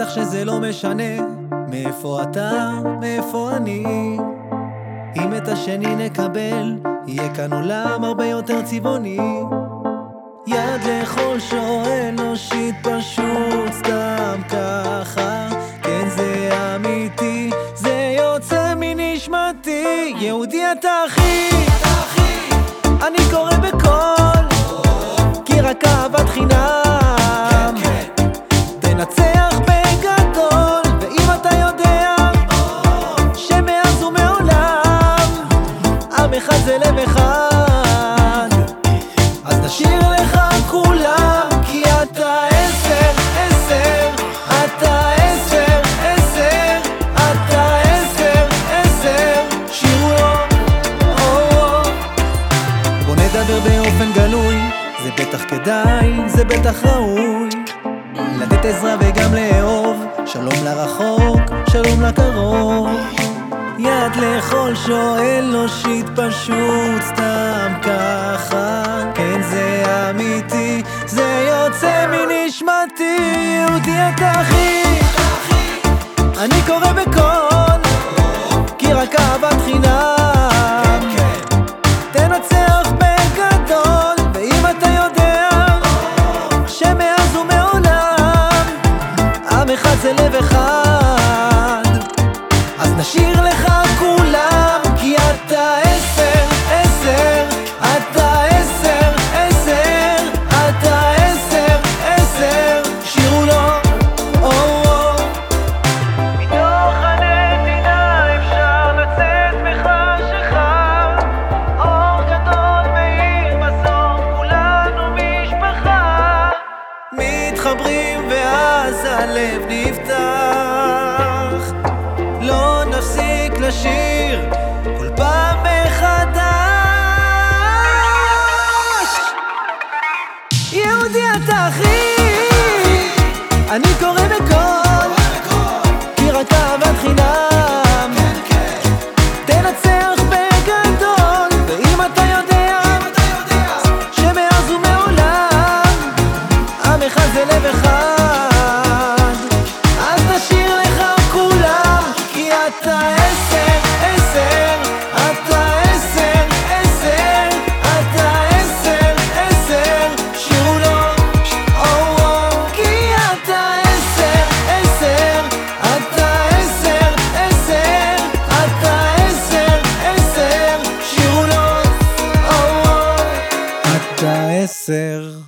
בטח שזה לא משנה מאיפה אתה, מאיפה אני. אם את השני נקבל, יהיה כאן עולם הרבה יותר צבעוני. יד לכל שואל אנושית פשוט סתם ככה, כן זה אמיתי, זה יוצא מנשמתי. יהודי אתה אחי, אני קורא בקול, כי רק אהבת חינם. תנצח עם אחד זה לב אחד, אז נשאיר לך כולם, כי אתה עשר, עשר, אתה עשר, עשר, אתה עשר, עשר, שירו לו, או, בוא נדבר באופן גלוי, זה בטח כדאי, זה בטח ראוי. לתת עזרה וגם לאהוב, שלום לרחוק, שלום לקרוב. יד לכל שואל אנושית פשוט סתם ככה, כן זה אמיתי, זה יוצא מנשמתי, יהודי אתה אחי, אני קורא בקול, מתחברים ואז הלב נפתח עשר